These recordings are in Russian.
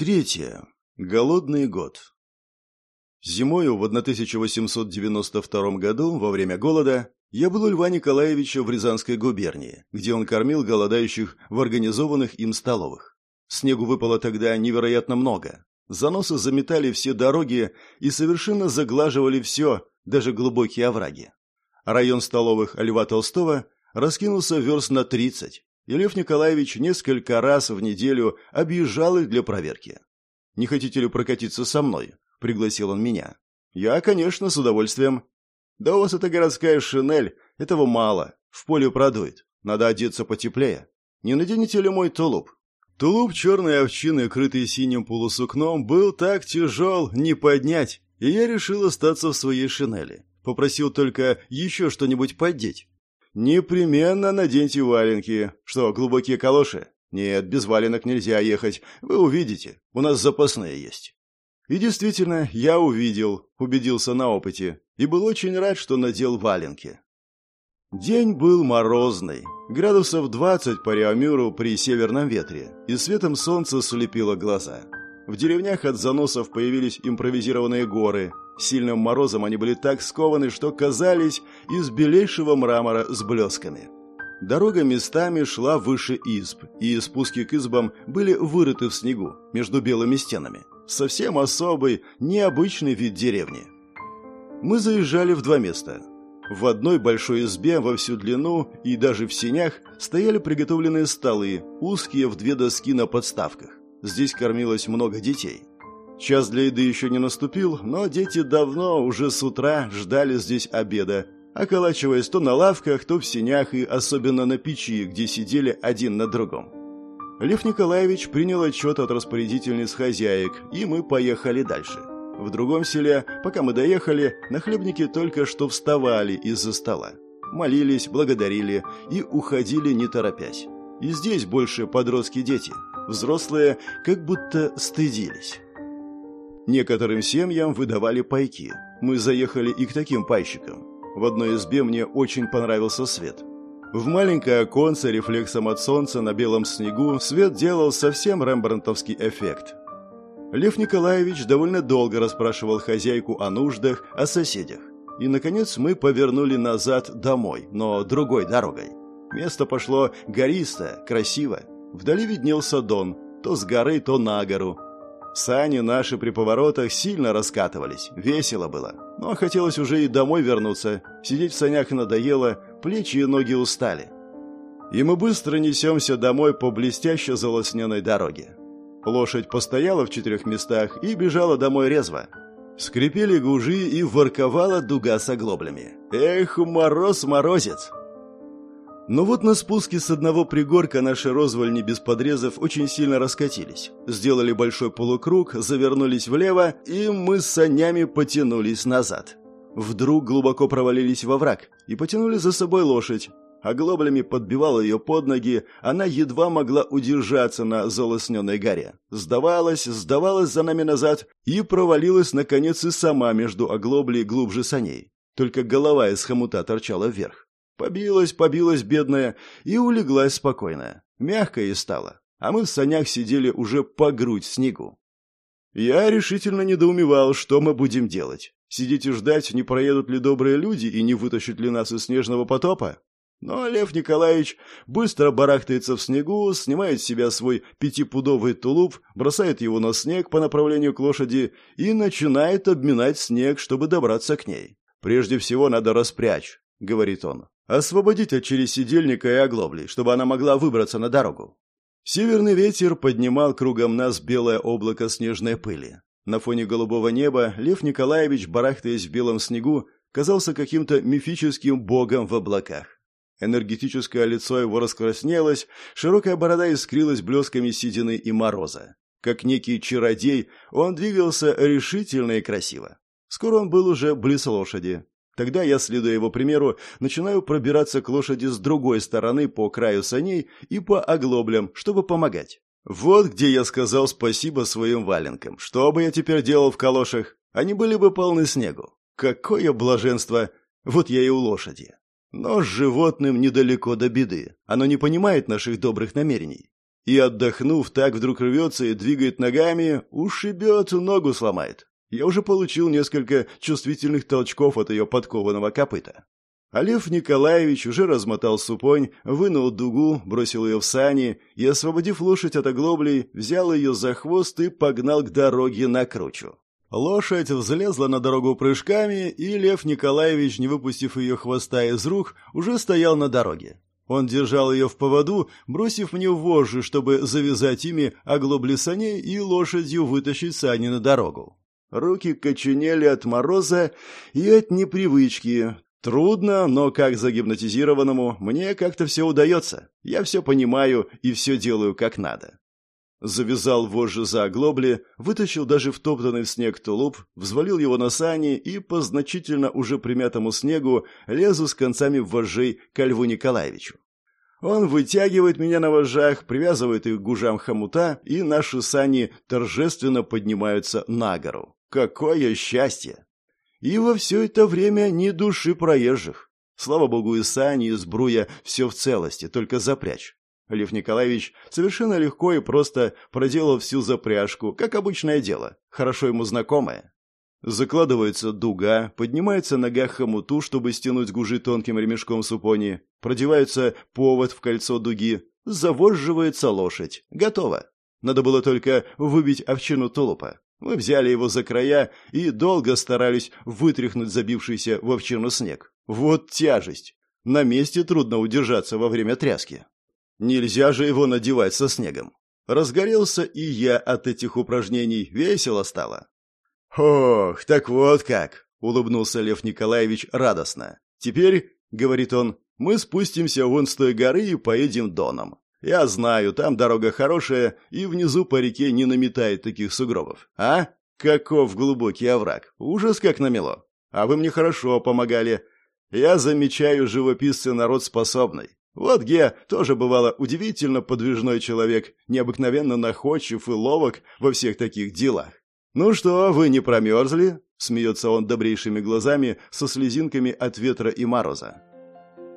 Третье. Голодный год. Зимою в 1892 году, во время голода, я был у Льва Николаевича в Рязанской губернии, где он кормил голодающих в организованных им столовых. Снегу выпало тогда невероятно много. Заносы заметали все дороги и совершенно заглаживали все, даже глубокие овраги. Район столовых Льва Толстого раскинулся верст на 30, и Лев Николаевич несколько раз в неделю объезжал их для проверки. «Не хотите ли прокатиться со мной?» – пригласил он меня. «Я, конечно, с удовольствием». «Да у вас это городская шинель, этого мало, в поле продует. Надо одеться потеплее. Не наденете ли мой тулуп?» Тулуп черной овчины, крытый синим полусукном, был так тяжел, не поднять, и я решил остаться в своей шинели. Попросил только еще что-нибудь поддеть. «Непременно наденьте валенки. Что, глубокие калоши?» «Нет, без валенок нельзя ехать. Вы увидите. У нас запасные есть». И действительно, я увидел, убедился на опыте, и был очень рад, что надел валенки. День был морозный, градусов 20 по Реамюру при северном ветре, и светом солнца слепило глаза. В деревнях от заносов появились импровизированные горы, Сильным морозом они были так скованы, что казались из белейшего мрамора с блесками. Дорога местами шла выше изб, и спуски к избам были вырыты в снегу между белыми стенами. Совсем особый, необычный вид деревни. Мы заезжали в два места. В одной большой избе во всю длину и даже в сенях стояли приготовленные столы, узкие в две доски на подставках. Здесь кормилось много детей. Час для еды еще не наступил, но дети давно, уже с утра, ждали здесь обеда, околачиваясь то на лавках, то в сенях и особенно на печи, где сидели один на другом. Лев Николаевич принял отчет от распорядительниц хозяек, и мы поехали дальше. В другом селе, пока мы доехали, нахлебники только что вставали из-за стола. Молились, благодарили и уходили не торопясь. И здесь больше подростки-дети. Взрослые как будто стыдились. Некоторым семьям выдавали пайки. Мы заехали и к таким пайщикам. В одной избе мне очень понравился свет. В маленькое оконце рефлексом от солнца на белом снегу свет делал совсем рембрандтовский эффект. Лев Николаевич довольно долго расспрашивал хозяйку о нуждах, о соседях. И, наконец, мы повернули назад домой, но другой дорогой. Место пошло гористое, красиво. Вдали виднелся дон, то с горы, то на гору, Сани наши при поворотах сильно раскатывались, весело было. Но хотелось уже и домой вернуться. Сидеть в санях надоело, плечи и ноги устали. И мы быстро несемся домой по блестяще залосненной дороге. Лошадь постояла в четырех местах и бежала домой резво. Скрипели гужи и ворковала дуга с оглоблями. Эх, мороз-морозец! Но вот на спуске с одного пригорка наши розвольни без подрезов очень сильно раскатились. Сделали большой полукруг, завернулись влево, и мы с санями потянулись назад. Вдруг глубоко провалились во враг и потянули за собой лошадь. А глоблями подбивала ее под ноги, она едва могла удержаться на залосненной горе. Сдавалась, сдавалась за нами назад и провалилась, наконец, и сама между оглоблей глубже саней. Только голова из хомута торчала вверх. Побилась, побилась бедная и улеглась спокойно. Мягко ей стало, а мы в санях сидели уже по грудь снегу. Я решительно недоумевал, что мы будем делать. Сидеть и ждать, не проедут ли добрые люди и не вытащат ли нас из снежного потопа? Но Лев Николаевич быстро барахтается в снегу, снимает с себя свой пятипудовый тулуп, бросает его на снег по направлению к лошади и начинает обминать снег, чтобы добраться к ней. «Прежде всего надо распрячь», — говорит он. Освободить от чересидельника и оглоблей, чтобы она могла выбраться на дорогу. Северный ветер поднимал кругом нас белое облако снежной пыли. На фоне голубого неба Лев Николаевич, барахтаясь в белом снегу, казался каким-то мифическим богом в облаках. Энергетическое лицо его раскраснелось, широкая борода искрилась блесками седины и мороза. Как некий чародей, он двигался решительно и красиво. Скоро он был уже близ лошади. Тогда я, следуя его примеру, начинаю пробираться к лошади с другой стороны по краю саней и по оглоблям, чтобы помогать. Вот где я сказал спасибо своим валенкам. Что бы я теперь делал в калошах? Они были бы полны снегу. Какое блаженство! Вот я и у лошади. Но с животным недалеко до беды. Оно не понимает наших добрых намерений. И, отдохнув, так вдруг рвется и двигает ногами, ушибет, ногу сломает. Я уже получил несколько чувствительных толчков от ее подкованного копыта. А Николаевич уже размотал супонь, вынул дугу, бросил ее в сани и, освободив лошадь от оглоблей, взял ее за хвост и погнал к дороге на кручу. Лошадь взлезла на дорогу прыжками, и Лев Николаевич, не выпустив ее хвоста из рук, уже стоял на дороге. Он держал ее в поводу, бросив мне вожжи, чтобы завязать ими оглобли саней и лошадью вытащить сани на дорогу. Руки коченели от мороза и от непривычки, Трудно, но как загипнотизированному, мне как-то все удается. Я все понимаю и все делаю как надо. Завязал вожжи за оглобли, вытащил даже втоптанный в снег тулуп, взвалил его на сани и по значительно уже примятому снегу лезу с концами вожжей к Льву Николаевичу. Он вытягивает меня на вожжах, привязывает их к гужам хомута, и наши сани торжественно поднимаются на гору. Какое счастье! И во все это время ни души проезжих. Слава богу, и сани, и сбруя все в целости, только запрячь. Лев Николаевич совершенно легко и просто проделал всю запряжку, как обычное дело, хорошо ему знакомое. Закладывается дуга, поднимается нога хомуту, чтобы стянуть гужи тонким ремешком супони, продевается повод в кольцо дуги, завозживается лошадь. Готово. Надо было только выбить овчину тулупа. Мы взяли его за края и долго старались вытряхнуть забившийся в овчину снег. Вот тяжесть! На месте трудно удержаться во время тряски. Нельзя же его надевать со снегом. Разгорелся и я от этих упражнений, весело стало. «Ох, так вот как!» — улыбнулся Лев Николаевич радостно. «Теперь, — говорит он, — мы спустимся вон с той горы и поедем доном. Я знаю, там дорога хорошая, и внизу по реке не наметает таких сугробов. А? Каков глубокий овраг. Ужас как намело. А вы мне хорошо помогали. Я замечаю живописцы народ способный. Вот Ге тоже бывало удивительно подвижной человек, необыкновенно находчив и ловок во всех таких делах. «Ну что, вы не промерзли?» — смеется он добрейшими глазами со слезинками от ветра и мороза.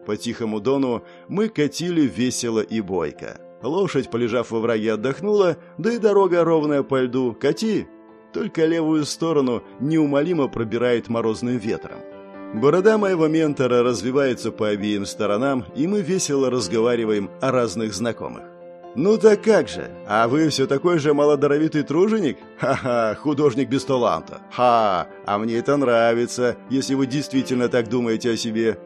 По тихому дону мы катили весело и бойко. Лошадь, полежав во враге, отдохнула, да и дорога ровная по льду. Кати! Только левую сторону неумолимо пробирает морозным ветром. Борода моего ментора развивается по обеим сторонам, и мы весело разговариваем о разных знакомых. «Ну так как же? А вы все такой же малодоровитый труженик? Ха-ха, художник без таланта. Ха, а мне это нравится, если вы действительно так думаете о себе.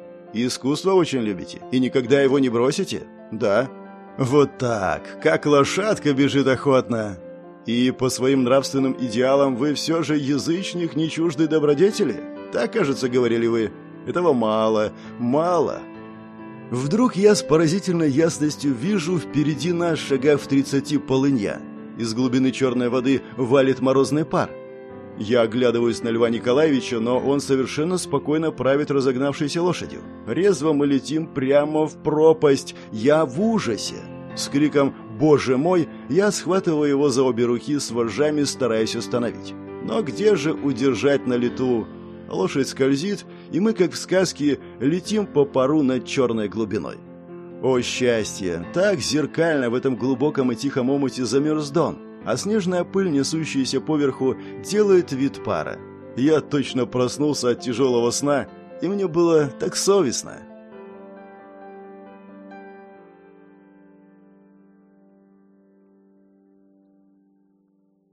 Искусство очень любите и никогда его не бросите? Да. Вот так, как лошадка бежит охотно. И по своим нравственным идеалам вы все же язычник, не чуждый добродетели? Так, кажется, говорили вы. Этого мало, мало. Вдруг я с поразительной ясностью вижу впереди нас шага в тридцати полынья. Из глубины черной воды валит морозный пар. Я оглядываюсь на Льва Николаевича, но он совершенно спокойно правит разогнавшейся лошадью. Резво мы летим прямо в пропасть. Я в ужасе. С криком «Боже мой!» я схватываю его за обе руки с вожжами, стараясь остановить. Но где же удержать на лету? Лошадь скользит, и мы, как в сказке, летим по пару над черной глубиной. О счастье! Так зеркально в этом глубоком и тихом омуте замерз Дон а снежная пыль, несущаяся поверху, делает вид пара. Я точно проснулся от тяжелого сна, и мне было так совестно.